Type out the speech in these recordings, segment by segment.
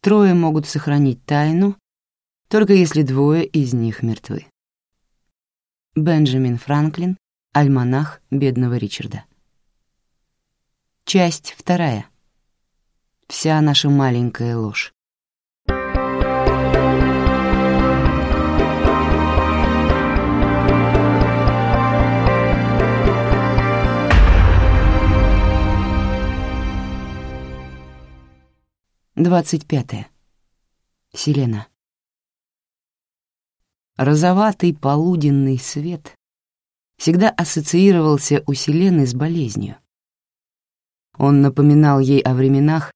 Трое могут сохранить тайну, только если двое из них мертвы. Бенджамин Франклин, альманах бедного Ричарда. Часть вторая. Вся наша маленькая ложь. Двадцать пятое. Селена. Розоватый полуденный свет всегда ассоциировался у Селены с болезнью. Он напоминал ей о временах,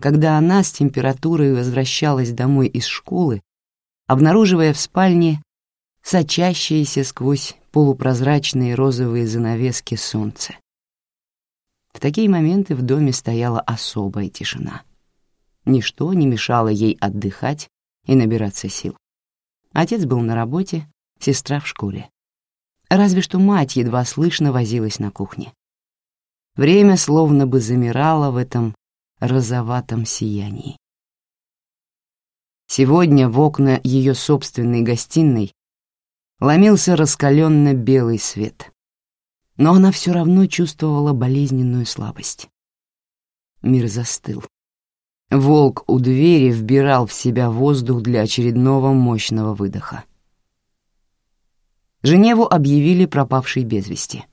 когда она с температурой возвращалась домой из школы, обнаруживая в спальне сочащееся сквозь полупрозрачные розовые занавески солнце. В такие моменты в доме стояла особая тишина. Ничто не мешало ей отдыхать и набираться сил. Отец был на работе, сестра в школе. Разве что мать едва слышно возилась на кухне. Время словно бы замирало в этом розоватом сиянии. Сегодня в окна ее собственной гостиной ломился раскаленно белый свет. Но она все равно чувствовала болезненную слабость. Мир застыл. Волк у двери вбирал в себя воздух для очередного мощного выдоха. Женеву объявили пропавшей без вести.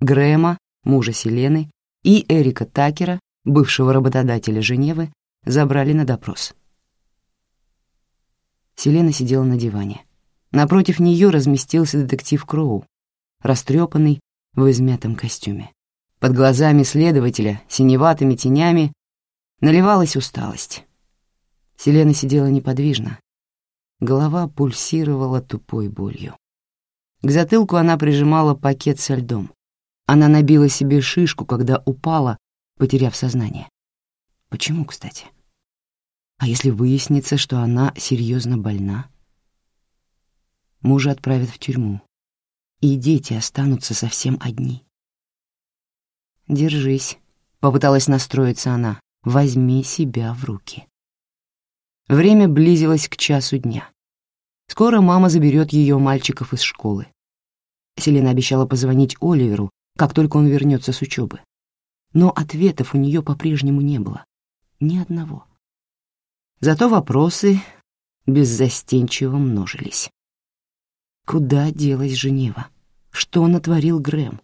Грэма, мужа Селены, и Эрика Такера, бывшего работодателя Женевы, забрали на допрос. Селена сидела на диване. Напротив нее разместился детектив Кроу, растрепанный в измятом костюме. Под глазами следователя, синеватыми тенями, Наливалась усталость. Селена сидела неподвижно. Голова пульсировала тупой болью. К затылку она прижимала пакет со льдом. Она набила себе шишку, когда упала, потеряв сознание. Почему, кстати? А если выяснится, что она серьезно больна? Мужа отправят в тюрьму, и дети останутся совсем одни. «Держись», — попыталась настроиться она. Возьми себя в руки. Время близилось к часу дня. Скоро мама заберет ее мальчиков из школы. Селена обещала позвонить Оливеру, как только он вернется с учебы. Но ответов у нее по-прежнему не было. Ни одного. Зато вопросы беззастенчиво множились. Куда делась Женева? Что натворил Грэм?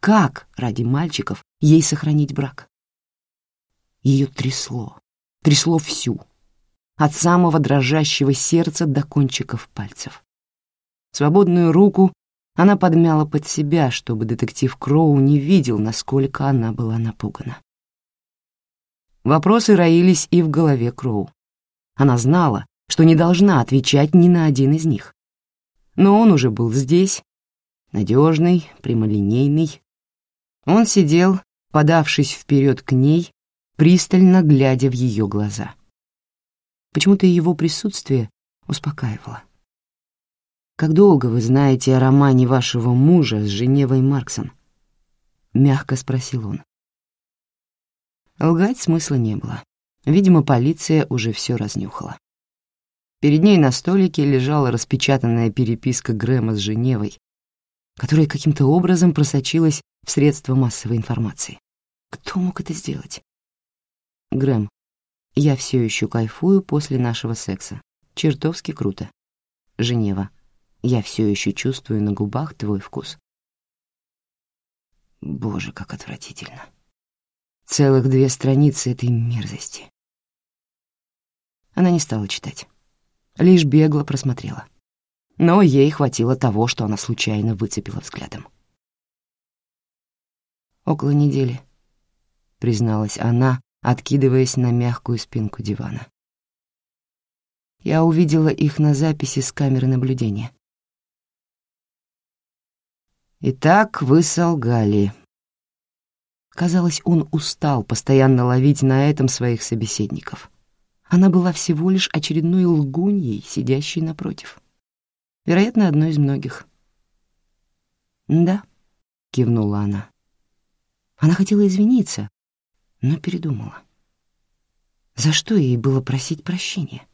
Как, ради мальчиков, ей сохранить брак? Ее трясло, трясло всю, от самого дрожащего сердца до кончиков пальцев. Свободную руку она подмяла под себя, чтобы детектив Кроу не видел, насколько она была напугана. Вопросы роились и в голове Кроу. Она знала, что не должна отвечать ни на один из них. Но он уже был здесь, надежный, прямолинейный. Он сидел, подавшись вперед к ней, пристально глядя в ее глаза. Почему-то его присутствие успокаивало. «Как долго вы знаете о романе вашего мужа с Женевой Марксон?» — мягко спросил он. Лгать смысла не было. Видимо, полиция уже все разнюхала. Перед ней на столике лежала распечатанная переписка Грэма с Женевой, которая каким-то образом просочилась в средства массовой информации. Кто мог это сделать? Грэм, я все еще кайфую после нашего секса. Чертовски круто. Женева, я все еще чувствую на губах твой вкус. Боже, как отвратительно. Целых две страницы этой мерзости. Она не стала читать. Лишь бегло просмотрела. Но ей хватило того, что она случайно выцепила взглядом. «Около недели», — призналась она, откидываясь на мягкую спинку дивана. Я увидела их на записи с камеры наблюдения. «Итак, вы солгали». Казалось, он устал постоянно ловить на этом своих собеседников. Она была всего лишь очередной лгуньей, сидящей напротив. Вероятно, одной из многих. «Да», — кивнула она. Она хотела извиниться, но передумала. За что ей было просить прощения?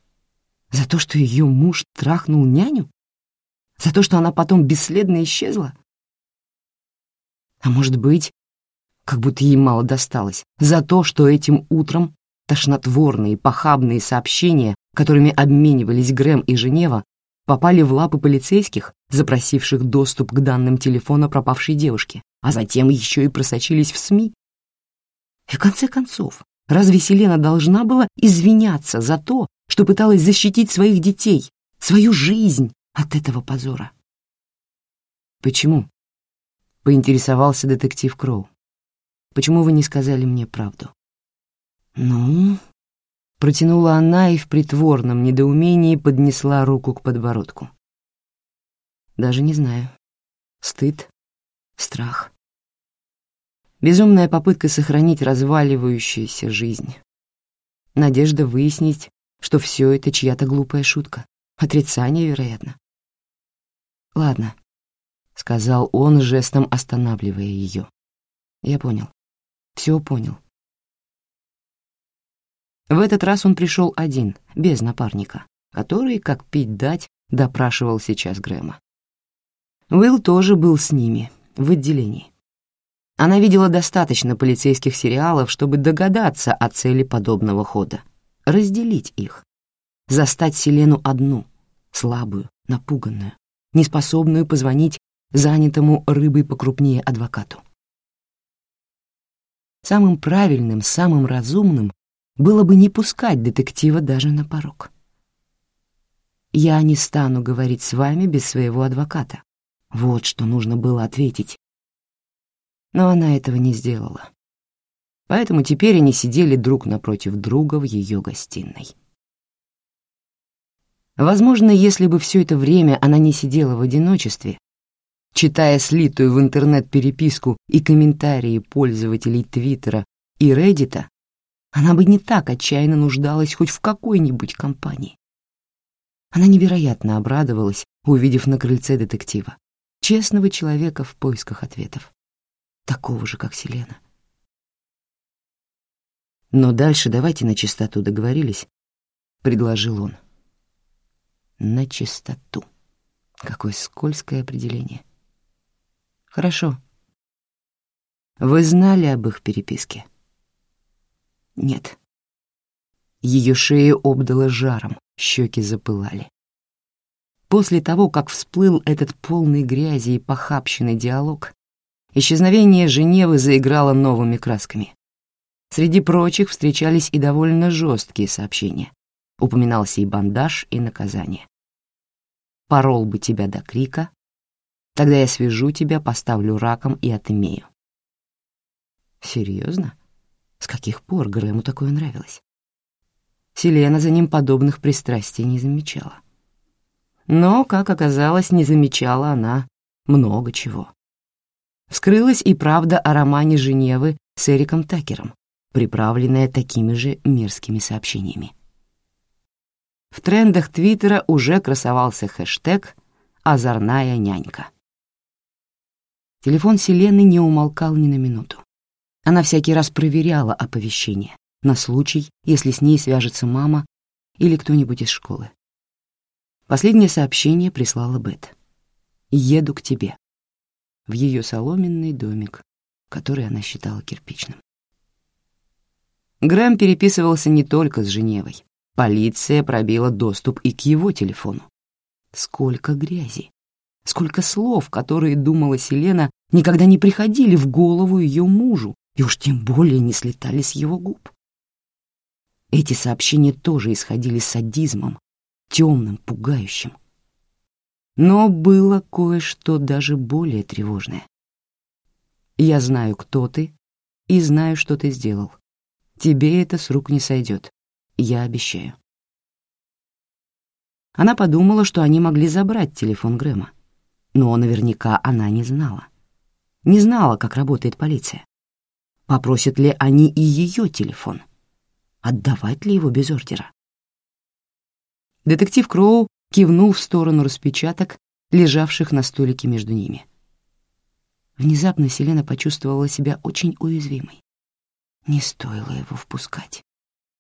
За то, что ее муж трахнул няню? За то, что она потом бесследно исчезла? А может быть, как будто ей мало досталось, за то, что этим утром тошнотворные, похабные сообщения, которыми обменивались Грэм и Женева, попали в лапы полицейских, запросивших доступ к данным телефона пропавшей девушки, а затем еще и просочились в СМИ. И в конце концов, разве Селена должна была извиняться за то, что пыталась защитить своих детей, свою жизнь от этого позора? «Почему?» — поинтересовался детектив Кроу. «Почему вы не сказали мне правду?» «Ну...» — протянула она и в притворном недоумении поднесла руку к подбородку. «Даже не знаю. Стыд, страх. Безумная попытка сохранить разваливающуюся жизнь. Надежда выяснить, что все это чья-то глупая шутка. Отрицание, вероятно. «Ладно», — сказал он, жестом останавливая ее. «Я понял. Все понял». В этот раз он пришел один, без напарника, который, как пить дать, допрашивал сейчас Грэма. Уилл тоже был с ними, в отделении. Она видела достаточно полицейских сериалов, чтобы догадаться о цели подобного хода — разделить их, застать Селену одну, слабую, напуганную, неспособную позвонить занятому рыбой покрупнее адвокату. Самым правильным, самым разумным было бы не пускать детектива даже на порог. «Я не стану говорить с вами без своего адвоката». Вот что нужно было ответить, но она этого не сделала. Поэтому теперь они сидели друг напротив друга в ее гостиной. Возможно, если бы все это время она не сидела в одиночестве, читая слитую в интернет переписку и комментарии пользователей Твиттера и Реддита, она бы не так отчаянно нуждалась хоть в какой-нибудь компании. Она невероятно обрадовалась, увидев на крыльце детектива, честного человека в поисках ответов такого же, как Селена. «Но дальше давайте на чистоту, договорились?» — предложил он. «На чистоту». Какое скользкое определение. «Хорошо. Вы знали об их переписке?» «Нет». Ее шею обдало жаром, щеки запылали. После того, как всплыл этот полный грязи и похабщенный диалог, Исчезновение Женевы заиграло новыми красками. Среди прочих встречались и довольно жесткие сообщения. Упоминался и бандаж, и наказание. «Порол бы тебя до крика, тогда я свяжу тебя, поставлю раком и отымею». Серьезно? С каких пор Грэму такое нравилось? Селена за ним подобных пристрастий не замечала. Но, как оказалось, не замечала она много чего. Вскрылась и правда о романе Женевы с Эриком Такером, приправленная такими же мерзкими сообщениями. В трендах Твиттера уже красовался хэштег «Озорная нянька». Телефон Селены не умолкал ни на минуту. Она всякий раз проверяла оповещение на случай, если с ней свяжется мама или кто-нибудь из школы. Последнее сообщение прислала Бет. «Еду к тебе» в ее соломенный домик, который она считала кирпичным. Грэм переписывался не только с Женевой. Полиция пробила доступ и к его телефону. Сколько грязи, сколько слов, которые, думала Селена, никогда не приходили в голову ее мужу и уж тем более не слетали с его губ. Эти сообщения тоже исходили садизмом, темным, пугающим. Но было кое-что даже более тревожное. «Я знаю, кто ты, и знаю, что ты сделал. Тебе это с рук не сойдет. Я обещаю». Она подумала, что они могли забрать телефон Грэма. Но наверняка она не знала. Не знала, как работает полиция. Попросят ли они и ее телефон? Отдавать ли его без ордера? Детектив Кроу кивнул в сторону распечаток, лежавших на столике между ними. Внезапно Селена почувствовала себя очень уязвимой. Не стоило его впускать.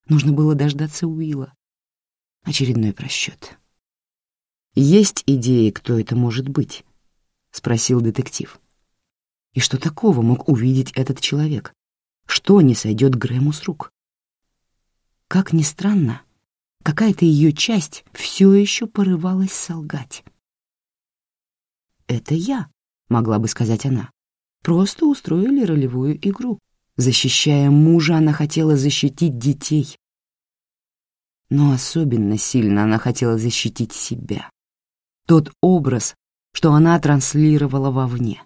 Нужно было дождаться Уилла. Очередной просчет. «Есть идеи, кто это может быть?» — спросил детектив. «И что такого мог увидеть этот человек? Что не сойдет Грэму с рук?» Как ни странно, какая-то ее часть все еще порывалась солгать. «Это я», — могла бы сказать она. «Просто устроили ролевую игру. Защищая мужа, она хотела защитить детей. Но особенно сильно она хотела защитить себя. Тот образ, что она транслировала вовне.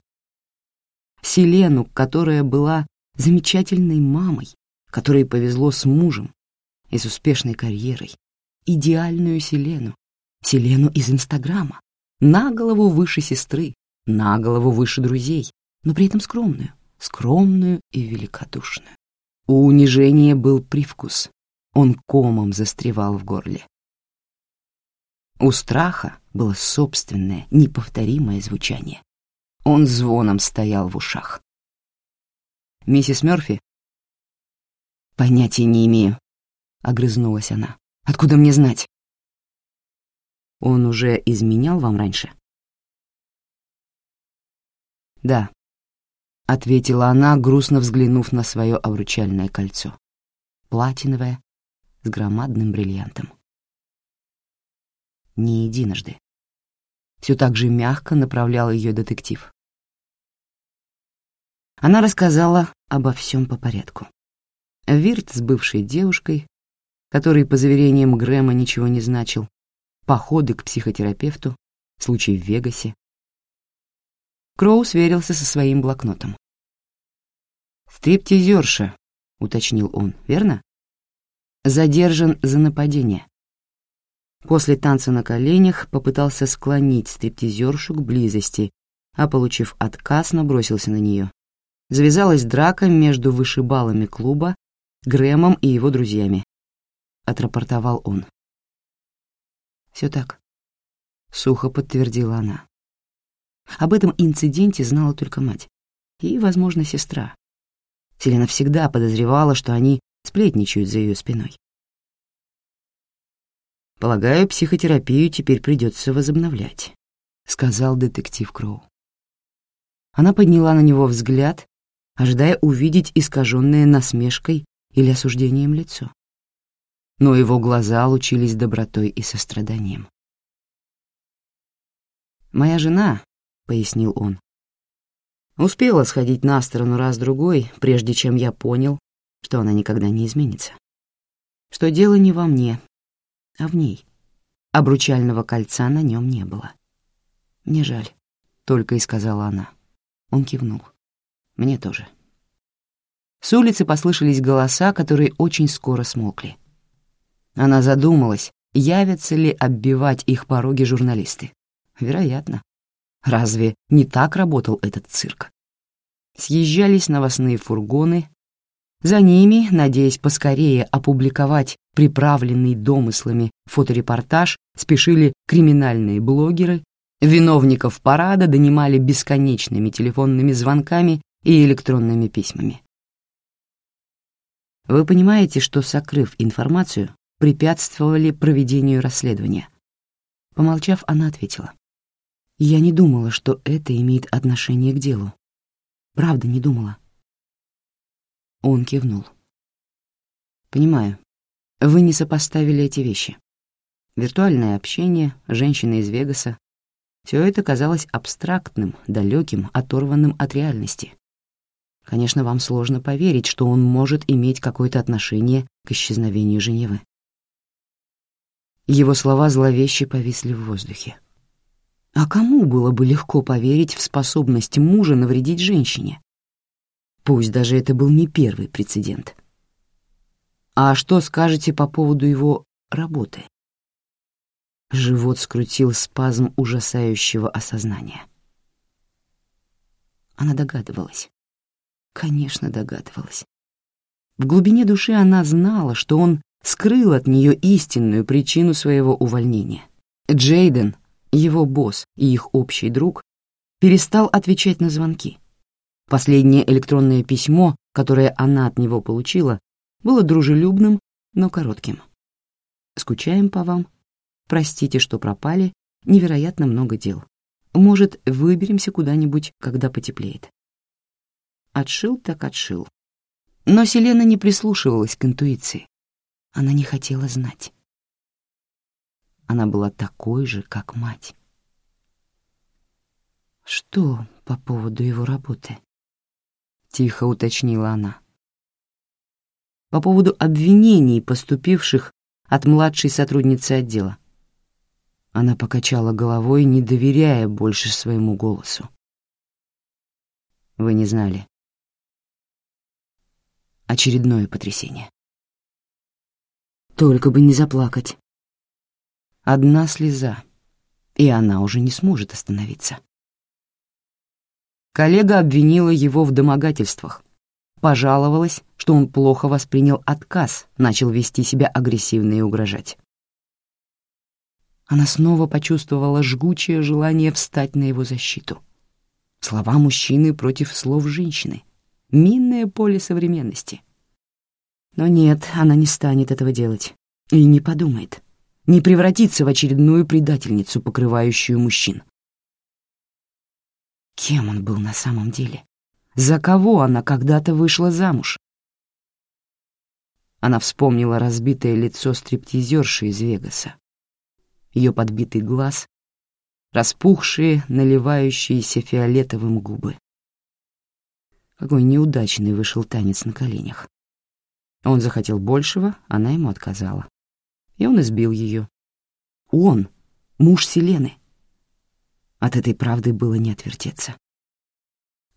Селену, которая была замечательной мамой, которой повезло с мужем и с успешной карьерой, идеальную Селену, Селену из Инстаграма, на голову выше сестры, на голову выше друзей, но при этом скромную, скромную и великодушную. У унижения был привкус, он комом застревал в горле. У страха было собственное, неповторимое звучание. Он звоном стоял в ушах. «Миссис Мёрфи?» «Понятия не имею», — огрызнулась она. «Откуда мне знать?» «Он уже изменял вам раньше?» «Да», — ответила она, грустно взглянув на свое обручальное кольцо. Платиновое, с громадным бриллиантом. Не единожды. Все так же мягко направлял ее детектив. Она рассказала обо всем по порядку. Вирт с бывшей девушкой, который, по заверениям Грэма, ничего не значил, походы к психотерапевту, случай в Вегасе, Кроу сверился со своим блокнотом. «Стриптизерша», — уточнил он, верно? «Задержан за нападение». После танца на коленях попытался склонить стриптизершу к близости, а, получив отказ, набросился на нее. Завязалась драка между вышибалами клуба, Грэмом и его друзьями. Отрапортовал он. «Все так», — сухо подтвердила она. Об этом инциденте знала только мать и, возможно, сестра. Селена всегда подозревала, что они сплетничают за ее спиной. «Полагаю, психотерапию теперь придется возобновлять», — сказал детектив Кроу. Она подняла на него взгляд, ожидая увидеть искаженное насмешкой или осуждением лицо. Но его глаза лучились добротой и состраданием. «Моя жена — пояснил он. Успела сходить на сторону раз-другой, прежде чем я понял, что она никогда не изменится. Что дело не во мне, а в ней. Обручального кольца на нем не было. «Мне жаль», — только и сказала она. Он кивнул. «Мне тоже». С улицы послышались голоса, которые очень скоро смолкли. Она задумалась, явятся ли оббивать их пороги журналисты. Вероятно. Разве не так работал этот цирк? Съезжались новостные фургоны, за ними, надеясь поскорее опубликовать приправленный домыслами фоторепортаж, спешили криминальные блогеры, виновников парада донимали бесконечными телефонными звонками и электронными письмами. Вы понимаете, что, сокрыв информацию, препятствовали проведению расследования? Помолчав, она ответила. Я не думала, что это имеет отношение к делу. Правда, не думала. Он кивнул. Понимаю. Вы не сопоставили эти вещи. Виртуальное общение, женщина из Вегаса — все это казалось абстрактным, далеким, оторванным от реальности. Конечно, вам сложно поверить, что он может иметь какое-то отношение к исчезновению Женевы. Его слова зловеще повисли в воздухе. А кому было бы легко поверить в способность мужа навредить женщине? Пусть даже это был не первый прецедент. А что скажете по поводу его работы? Живот скрутил спазм ужасающего осознания. Она догадывалась. Конечно, догадывалась. В глубине души она знала, что он скрыл от нее истинную причину своего увольнения. Джейден его босс и их общий друг, перестал отвечать на звонки. Последнее электронное письмо, которое она от него получила, было дружелюбным но коротким. Скучаем по вам. Простите, что пропали. Невероятно много дел. Может, выберемся куда-нибудь, когда потеплеет. Отшил так отшил. Но Селена не прислушивалась к интуиции. Она не хотела знать. Она была такой же, как мать. «Что по поводу его работы?» — тихо уточнила она. «По поводу обвинений, поступивших от младшей сотрудницы отдела». Она покачала головой, не доверяя больше своему голосу. «Вы не знали». Очередное потрясение. Только бы не заплакать. Одна слеза, и она уже не сможет остановиться. Коллега обвинила его в домогательствах, пожаловалась, что он плохо воспринял отказ, начал вести себя агрессивно и угрожать. Она снова почувствовала жгучее желание встать на его защиту. Слова мужчины против слов женщины. Минное поле современности. Но нет, она не станет этого делать. И не подумает. Не превратится в очередную предательницу, покрывающую мужчин. Кем он был на самом деле? За кого она когда-то вышла замуж? Она вспомнила разбитое лицо стриптизерши из Вегаса. Ее подбитый глаз, распухшие, наливающиеся фиолетовым губы. Какой неудачный вышел танец на коленях. Он захотел большего, она ему отказала. И он избил ее. Он, муж Селены. От этой правды было не отвертеться.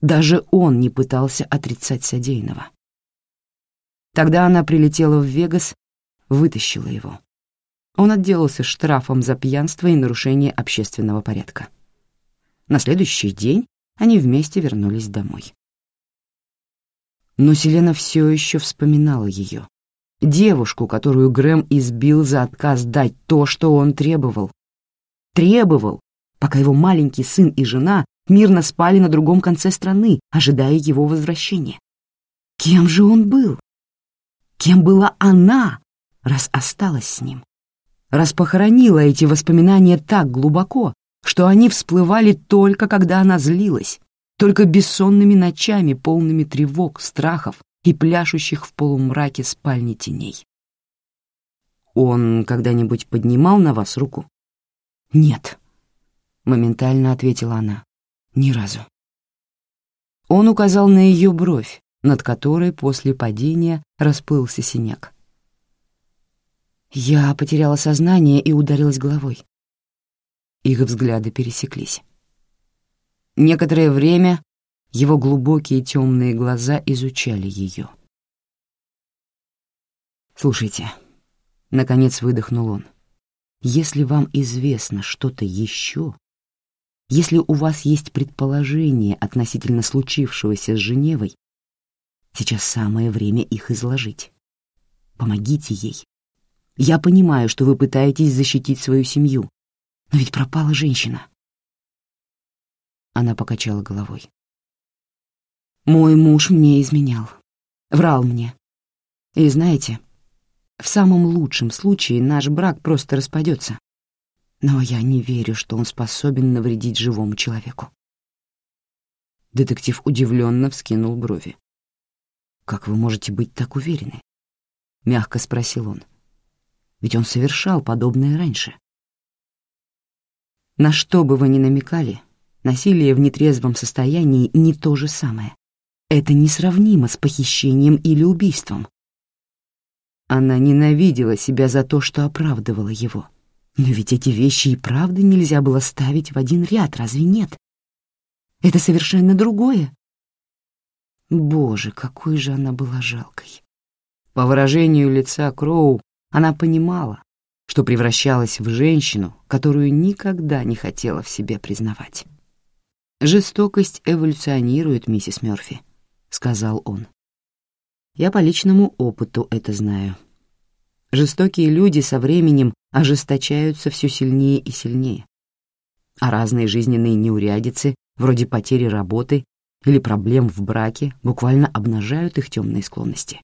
Даже он не пытался отрицать содеянного. Тогда она прилетела в Вегас, вытащила его. Он отделался штрафом за пьянство и нарушение общественного порядка. На следующий день они вместе вернулись домой. Но Селена все еще вспоминала ее. Девушку, которую Грэм избил за отказ дать то, что он требовал. Требовал, пока его маленький сын и жена мирно спали на другом конце страны, ожидая его возвращения. Кем же он был? Кем была она, раз осталась с ним? Раз похоронила эти воспоминания так глубоко, что они всплывали только когда она злилась, только бессонными ночами, полными тревог, страхов и пляшущих в полумраке спальни теней. «Он когда-нибудь поднимал на вас руку?» «Нет», — моментально ответила она. «Ни разу». Он указал на ее бровь, над которой после падения расплылся синяк. Я потеряла сознание и ударилась головой. Их взгляды пересеклись. Некоторое время его глубокие темные глаза изучали ее. «Слушайте», — наконец выдохнул он, — «если вам известно что-то еще, если у вас есть предположение относительно случившегося с Женевой, сейчас самое время их изложить. Помогите ей. Я понимаю, что вы пытаетесь защитить свою семью, но ведь пропала женщина. Она покачала головой. Мой муж мне изменял. Врал мне. И знаете, в самом лучшем случае наш брак просто распадется. Но я не верю, что он способен навредить живому человеку. Детектив удивленно вскинул брови. «Как вы можете быть так уверены?» — мягко спросил он. «Ведь он совершал подобное раньше». «На что бы вы ни намекали, Насилие в нетрезвом состоянии не то же самое. Это несравнимо с похищением или убийством. Она ненавидела себя за то, что оправдывала его. Но ведь эти вещи и правда нельзя было ставить в один ряд, разве нет? Это совершенно другое. Боже, какой же она была жалкой. По выражению лица Кроу она понимала, что превращалась в женщину, которую никогда не хотела в себе признавать. «Жестокость эволюционирует, миссис Мёрфи», — сказал он. «Я по личному опыту это знаю. Жестокие люди со временем ожесточаются все сильнее и сильнее. А разные жизненные неурядицы, вроде потери работы или проблем в браке, буквально обнажают их темные склонности.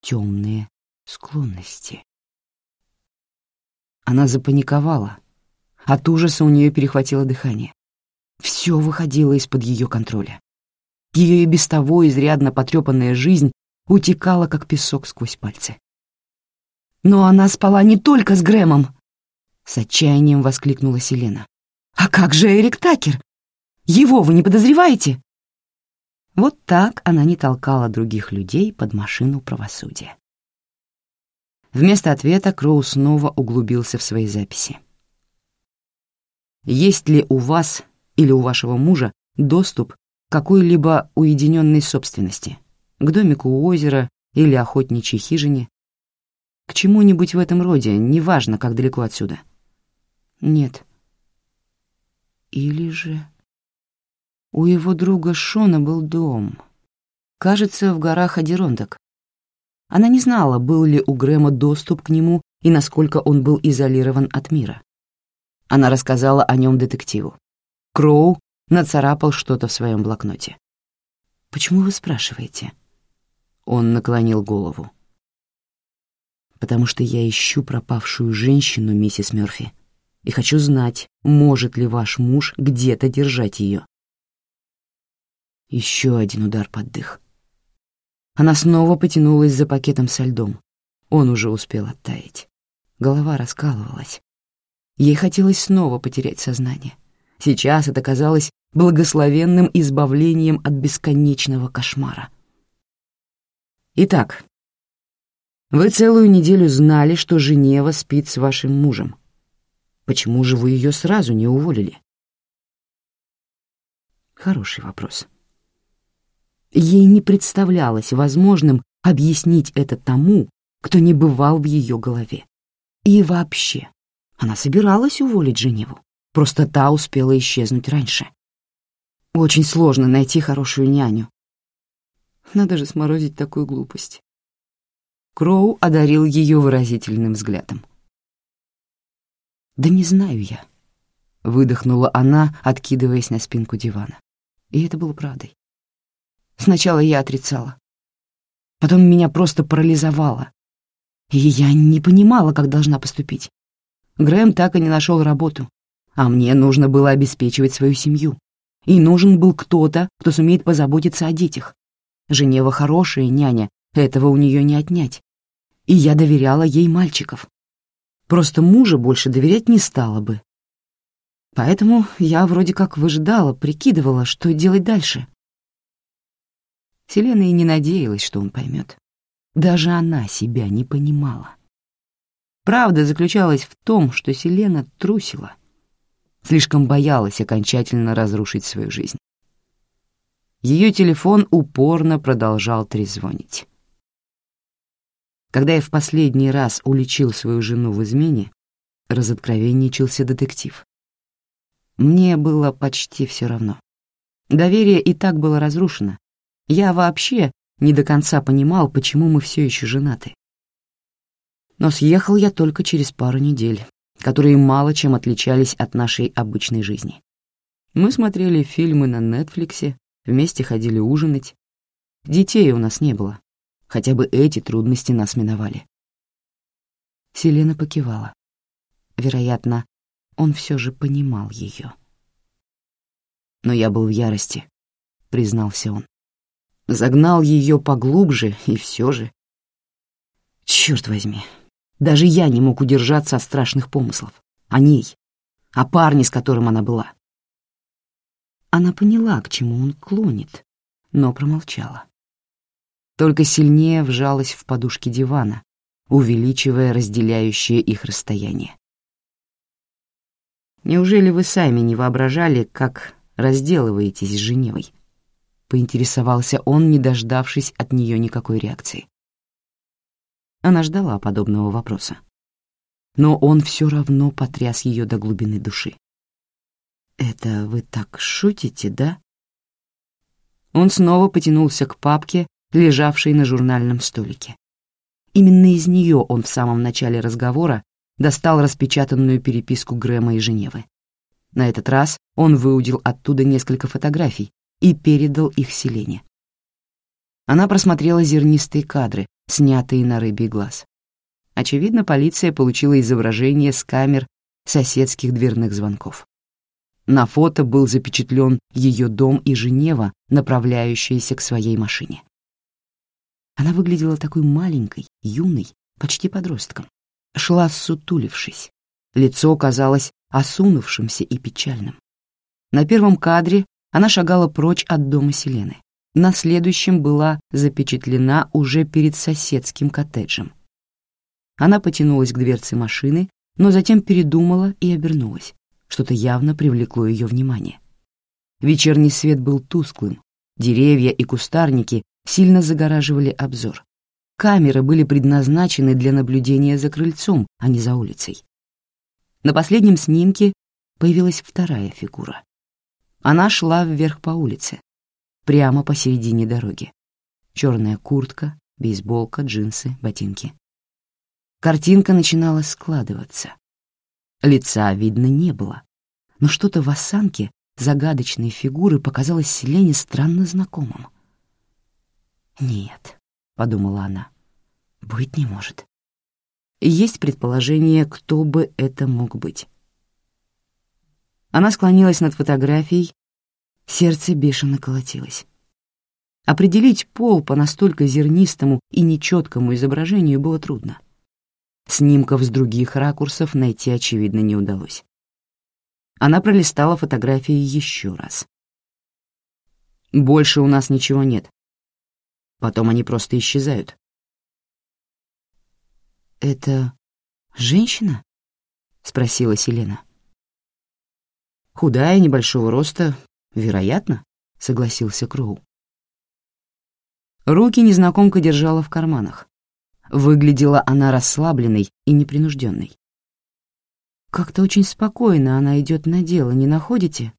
темные склонности. Она запаниковала. От ужаса у нее перехватило дыхание. Все выходило из-под ее контроля. Ее и без того изрядно потрепанная жизнь утекала, как песок сквозь пальцы. «Но она спала не только с Грэмом!» С отчаянием воскликнула Селена. «А как же Эрик Такер? Его вы не подозреваете?» Вот так она не толкала других людей под машину правосудия. Вместо ответа Кроу снова углубился в свои записи. «Есть ли у вас или у вашего мужа доступ к какой-либо уединенной собственности, к домику у озера или охотничьей хижине, к чему-нибудь в этом роде, неважно, как далеко отсюда?» «Нет». «Или же...» У его друга Шона был дом. Кажется, в горах Адирондок. Она не знала, был ли у Грэма доступ к нему и насколько он был изолирован от мира. Она рассказала о нем детективу. Кроу нацарапал что-то в своем блокноте. «Почему вы спрашиваете?» Он наклонил голову. «Потому что я ищу пропавшую женщину, миссис Мёрфи, и хочу знать, может ли ваш муж где-то держать ее. Еще один удар под дых. Она снова потянулась за пакетом со льдом. Он уже успел оттаять. Голова раскалывалась. Ей хотелось снова потерять сознание. Сейчас это казалось благословенным избавлением от бесконечного кошмара. Итак, вы целую неделю знали, что Женева спит с вашим мужем. Почему же вы ее сразу не уволили? Хороший вопрос. Ей не представлялось возможным объяснить это тому, кто не бывал в ее голове. И вообще, она собиралась уволить Женеву, просто та успела исчезнуть раньше. Очень сложно найти хорошую няню. Надо же сморозить такую глупость. Кроу одарил ее выразительным взглядом. «Да не знаю я», — выдохнула она, откидываясь на спинку дивана. И это было правдой. Сначала я отрицала. Потом меня просто парализовало. И я не понимала, как должна поступить. Грэм так и не нашел работу, а мне нужно было обеспечивать свою семью. И нужен был кто-то, кто сумеет позаботиться о детях. Женева хорошая няня, этого у нее не отнять. И я доверяла ей мальчиков. Просто мужа больше доверять не стала бы. Поэтому я вроде как выжидала, прикидывала, что делать дальше. Селена и не надеялась, что он поймет. Даже она себя не понимала. Правда заключалась в том, что Селена трусила. Слишком боялась окончательно разрушить свою жизнь. Ее телефон упорно продолжал трезвонить. Когда я в последний раз уличил свою жену в измене, разоткровенничался детектив. Мне было почти все равно. Доверие и так было разрушено, я вообще не до конца понимал, почему мы все еще женаты. Но съехал я только через пару недель, которые мало чем отличались от нашей обычной жизни. Мы смотрели фильмы на Нетфликсе, вместе ходили ужинать. Детей у нас не было. Хотя бы эти трудности нас миновали. Селена покивала. Вероятно, он все же понимал ее. Но я был в ярости, признался он загнал ее поглубже, и все же... Черт возьми, даже я не мог удержаться от страшных помыслов. О ней, о парне, с которым она была. Она поняла, к чему он клонит, но промолчала. Только сильнее вжалась в подушки дивана, увеличивая разделяющее их расстояние. Неужели вы сами не воображали, как разделываетесь с Женевой? поинтересовался он, не дождавшись от нее никакой реакции. Она ждала подобного вопроса. Но он все равно потряс ее до глубины души. «Это вы так шутите, да?» Он снова потянулся к папке, лежавшей на журнальном столике. Именно из нее он в самом начале разговора достал распечатанную переписку Грэма и Женевы. На этот раз он выудил оттуда несколько фотографий, и передал их Селене. Она просмотрела зернистые кадры, снятые на рыбий глаз. Очевидно, полиция получила изображение с камер соседских дверных звонков. На фото был запечатлен ее дом и Женева, направляющаяся к своей машине. Она выглядела такой маленькой, юной, почти подростком. Шла сутулившись. Лицо казалось осунувшимся и печальным. На первом кадре она шагала прочь от дома Селены. На следующем была запечатлена уже перед соседским коттеджем. Она потянулась к дверце машины, но затем передумала и обернулась. Что-то явно привлекло ее внимание. Вечерний свет был тусклым, деревья и кустарники сильно загораживали обзор. Камеры были предназначены для наблюдения за крыльцом, а не за улицей. На последнем снимке появилась вторая фигура. Она шла вверх по улице, прямо посередине дороги. Черная куртка, бейсболка, джинсы, ботинки. Картинка начинала складываться. Лица видно не было, но что-то в осанке загадочной фигуры показалось Селене странно знакомым. «Нет», — подумала она, — «быть не может». Есть предположение, кто бы это мог быть. Она склонилась над фотографией, сердце бешено колотилось. Определить пол по настолько зернистому и нечеткому изображению было трудно. Снимков с других ракурсов найти, очевидно, не удалось. Она пролистала фотографии еще раз. «Больше у нас ничего нет. Потом они просто исчезают». «Это женщина?» — спросила Селена. «Худая, небольшого роста, вероятно», — согласился Кроу. Руки незнакомка держала в карманах. Выглядела она расслабленной и непринужденной. Как-то очень спокойно она идет на дело, не находите?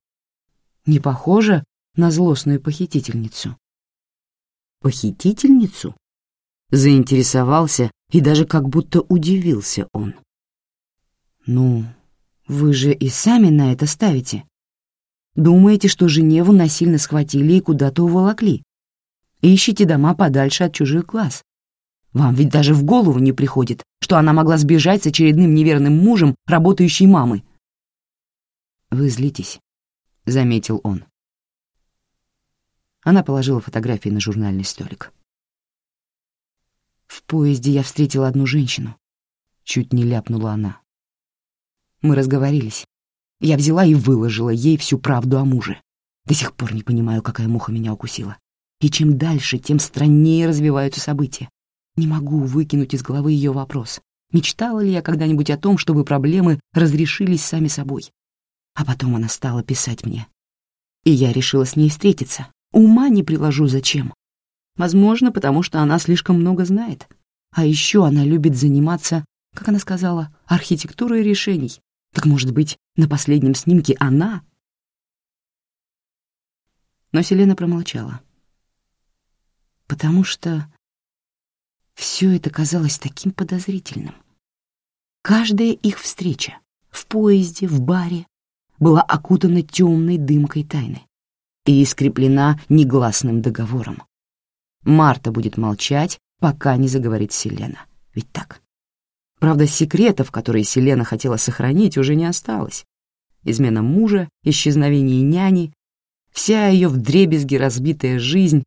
Не похожа на злостную похитительницу. Похитительницу? Заинтересовался и даже как будто удивился он. Ну, вы же и сами на это ставите. Думаете, что Женеву насильно схватили и куда-то уволокли? Ищите дома подальше от чужих глаз. Вам ведь даже в голову не приходит, что она могла сбежать с очередным неверным мужем работающей мамы. «Вы злитесь», — заметил он. Она положила фотографии на журнальный столик. «В поезде я встретила одну женщину», — чуть не ляпнула она. Мы разговорились. Я взяла и выложила ей всю правду о муже. До сих пор не понимаю, какая муха меня укусила. И чем дальше, тем страннее развиваются события. Не могу выкинуть из головы ее вопрос. Мечтала ли я когда-нибудь о том, чтобы проблемы разрешились сами собой? А потом она стала писать мне. И я решила с ней встретиться. Ума не приложу зачем. Возможно, потому что она слишком много знает. А еще она любит заниматься, как она сказала, архитектурой решений. Так, может быть, на последнем снимке она? Но Селена промолчала. Потому что все это казалось таким подозрительным. Каждая их встреча в поезде, в баре была окутана темной дымкой тайны и искреплена негласным договором. Марта будет молчать, пока не заговорит Селена. Ведь так? Правда, секретов, которые Селена хотела сохранить, уже не осталось. Измена мужа, исчезновение няни, вся ее вдребезги разбитая жизнь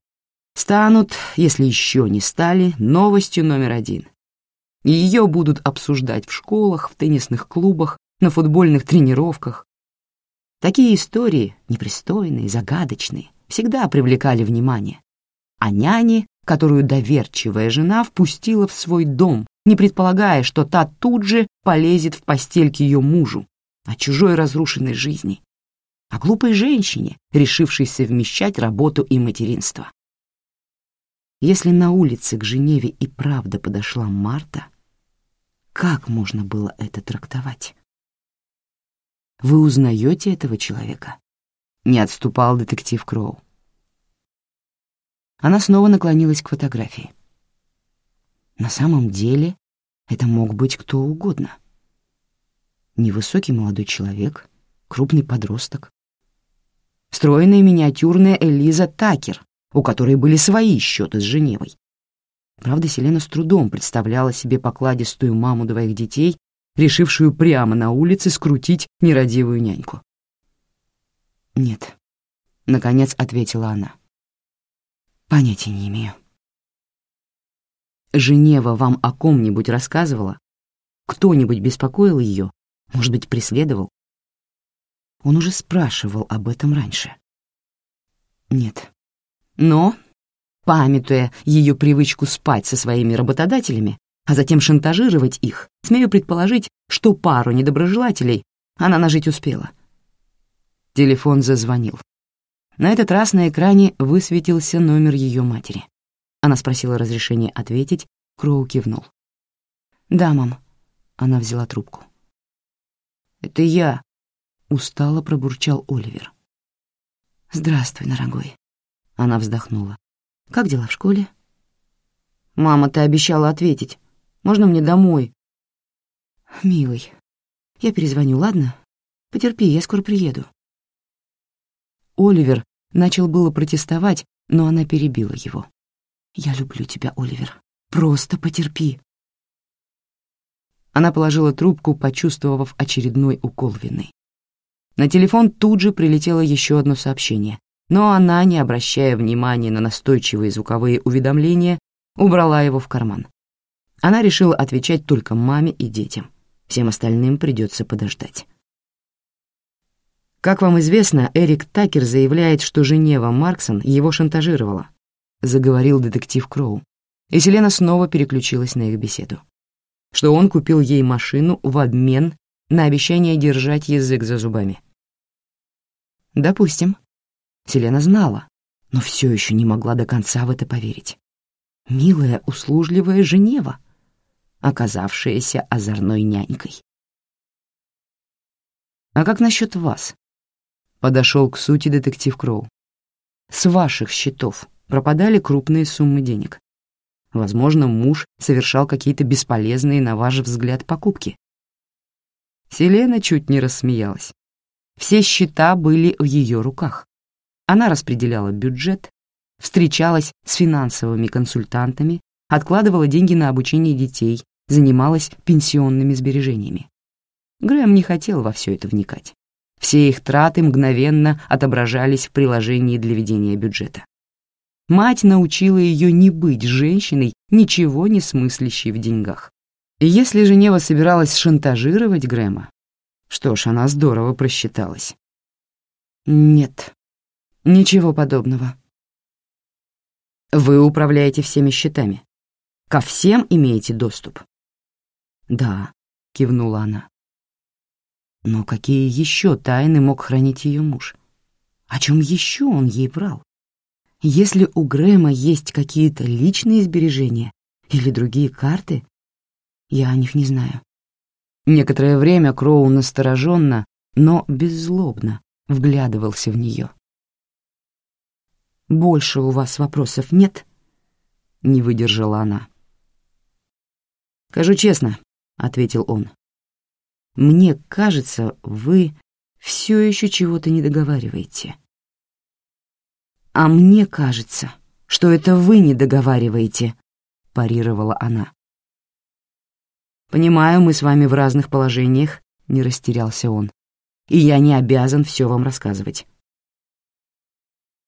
станут, если еще не стали, новостью номер один. Ее будут обсуждать в школах, в теннисных клубах, на футбольных тренировках. Такие истории, непристойные, загадочные, всегда привлекали внимание. А няне, которую доверчивая жена впустила в свой дом, не предполагая, что та тут же полезет в постель к ее мужу, о чужой разрушенной жизни, о глупой женщине, решившей совмещать работу и материнство. Если на улице к Женеве и правда подошла Марта, как можно было это трактовать? «Вы узнаете этого человека?» — не отступал детектив Кроу. Она снова наклонилась к фотографии. На самом деле это мог быть кто угодно. Невысокий молодой человек, крупный подросток. Стройная миниатюрная Элиза Такер, у которой были свои счеты с Женевой. Правда, Селена с трудом представляла себе покладистую маму двоих детей, решившую прямо на улице скрутить нерадивую няньку. «Нет», — наконец ответила она. «Понятия не имею». «Женева вам о ком-нибудь рассказывала? Кто-нибудь беспокоил ее? Может быть, преследовал?» Он уже спрашивал об этом раньше. «Нет. Но, памятуя ее привычку спать со своими работодателями, а затем шантажировать их, смею предположить, что пару недоброжелателей она нажить успела». Телефон зазвонил. На этот раз на экране высветился номер ее матери. Она спросила разрешения ответить, Кроу кивнул. «Да, мам». Она взяла трубку. «Это я», — устало пробурчал Оливер. «Здравствуй, дорогой». Она вздохнула. «Как дела в школе?» «Мама, ты обещала ответить. Можно мне домой?» «Милый, я перезвоню, ладно? Потерпи, я скоро приеду». Оливер начал было протестовать, но она перебила его. «Я люблю тебя, Оливер. Просто потерпи». Она положила трубку, почувствовав очередной укол вины. На телефон тут же прилетело еще одно сообщение, но она, не обращая внимания на настойчивые звуковые уведомления, убрала его в карман. Она решила отвечать только маме и детям. Всем остальным придется подождать. Как вам известно, Эрик Такер заявляет, что Женева Марксон его шантажировала, заговорил детектив Кроу, и Селена снова переключилась на их беседу. Что он купил ей машину в обмен на обещание держать язык за зубами. Допустим. Селена знала, но все еще не могла до конца в это поверить. Милая, услужливая Женева, оказавшаяся озорной нянькой. «А как насчет вас?» Подошел к сути детектив Кроу. С ваших счетов пропадали крупные суммы денег. Возможно, муж совершал какие-то бесполезные, на ваш взгляд, покупки. Селена чуть не рассмеялась. Все счета были в ее руках. Она распределяла бюджет, встречалась с финансовыми консультантами, откладывала деньги на обучение детей, занималась пенсионными сбережениями. Грэм не хотел во все это вникать. Все их траты мгновенно отображались в приложении для ведения бюджета. Мать научила ее не быть женщиной, ничего не смыслящей в деньгах. И если Женева собиралась шантажировать Грэма, что ж, она здорово просчиталась. Нет, ничего подобного. Вы управляете всеми счетами. Ко всем имеете доступ? Да, кивнула она. Но какие еще тайны мог хранить ее муж? О чем еще он ей врал? Если у Грэма есть какие-то личные сбережения или другие карты, я о них не знаю. Некоторое время Кроу настороженно, но беззлобно вглядывался в нее. «Больше у вас вопросов нет?» — не выдержала она. «Скажу честно», — ответил он, мне кажется, вы все еще чего-то не договариваете. А мне кажется, что это вы не договариваете, парировала она. Понимаю, мы с вами в разных положениях, не растерялся он. И я не обязан все вам рассказывать.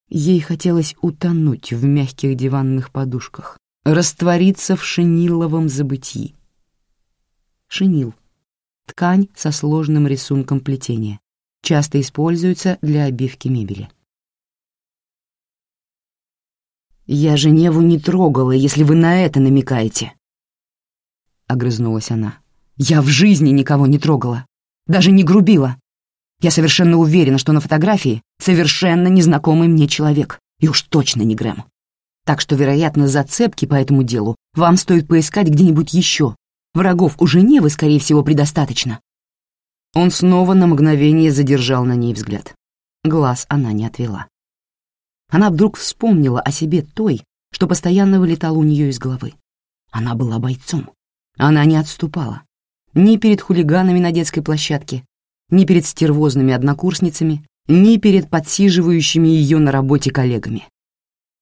Ей хотелось утонуть в мягких диванных подушках, раствориться в шиниловом забытии. Шинил — Ткань со сложным рисунком плетения. Часто используется для обивки мебели. «Я Женеву не трогала, если вы на это намекаете», — огрызнулась она. «Я в жизни никого не трогала, даже не грубила. Я совершенно уверена, что на фотографии совершенно незнакомый мне человек, и уж точно не Грэм. Так что, вероятно, зацепки по этому делу вам стоит поискать где-нибудь еще, Врагов у Женевы, скорее всего, предостаточно. Он снова на мгновение задержал на ней взгляд. Глаз она не отвела. Она вдруг вспомнила о себе той, что постоянно вылетала у нее из головы. Она была бойцом. Она не отступала. Ни перед хулиганами на детской площадке, ни перед стервозными однокурсницами, ни перед подсиживающими ее на работе коллегами.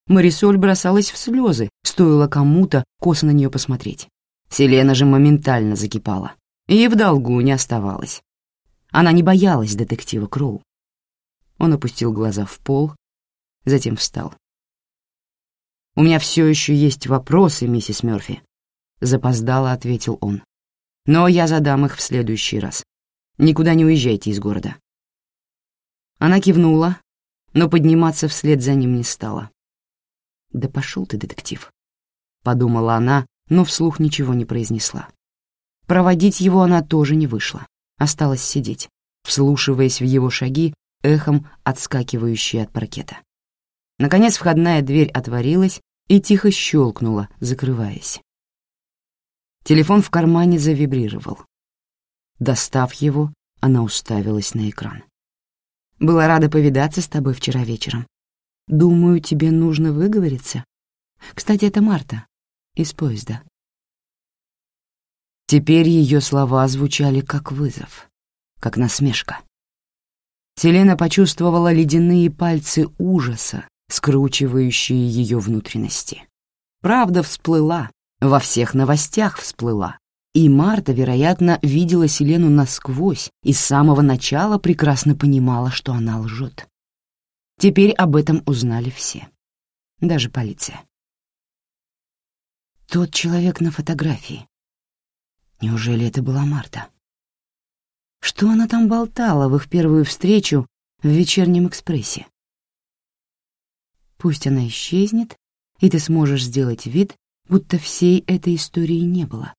Марисоль бросалась в слезы, стоило кому-то косо на нее посмотреть. Селена же моментально закипала и в долгу не оставалась. Она не боялась детектива Кроу. Он опустил глаза в пол, затем встал. «У меня все еще есть вопросы, миссис Мёрфи», — запоздало ответил он. «Но я задам их в следующий раз. Никуда не уезжайте из города». Она кивнула, но подниматься вслед за ним не стала. «Да пошел ты, детектив», — подумала она, но вслух ничего не произнесла. Проводить его она тоже не вышла, осталась сидеть, вслушиваясь в его шаги, эхом отскакивающие от паркета. Наконец входная дверь отворилась и тихо щелкнула, закрываясь. Телефон в кармане завибрировал. Достав его, она уставилась на экран. «Была рада повидаться с тобой вчера вечером. Думаю, тебе нужно выговориться. Кстати, это Марта из поезда». Теперь ее слова звучали как вызов, как насмешка. Селена почувствовала ледяные пальцы ужаса, скручивающие ее внутренности. Правда всплыла, во всех новостях всплыла. И Марта, вероятно, видела Селену насквозь и с самого начала прекрасно понимала, что она лжет. Теперь об этом узнали все, даже полиция. Тот человек на фотографии. Неужели это была Марта? Что она там болтала в их первую встречу в вечернем экспрессе? Пусть она исчезнет, и ты сможешь сделать вид, будто всей этой истории не было.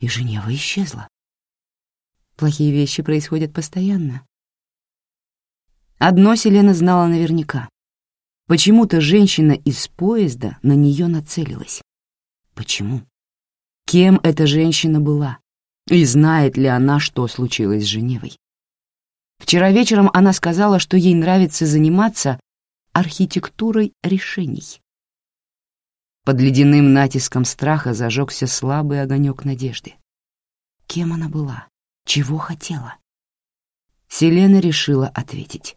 И Женева исчезла. Плохие вещи происходят постоянно. Одно Селена знала наверняка. Почему-то женщина из поезда на нее нацелилась. Почему? Кем эта женщина была? И знает ли она, что случилось с Женевой? Вчера вечером она сказала, что ей нравится заниматься архитектурой решений. Под ледяным натиском страха зажегся слабый огонек надежды. Кем она была? Чего хотела? Селена решила ответить.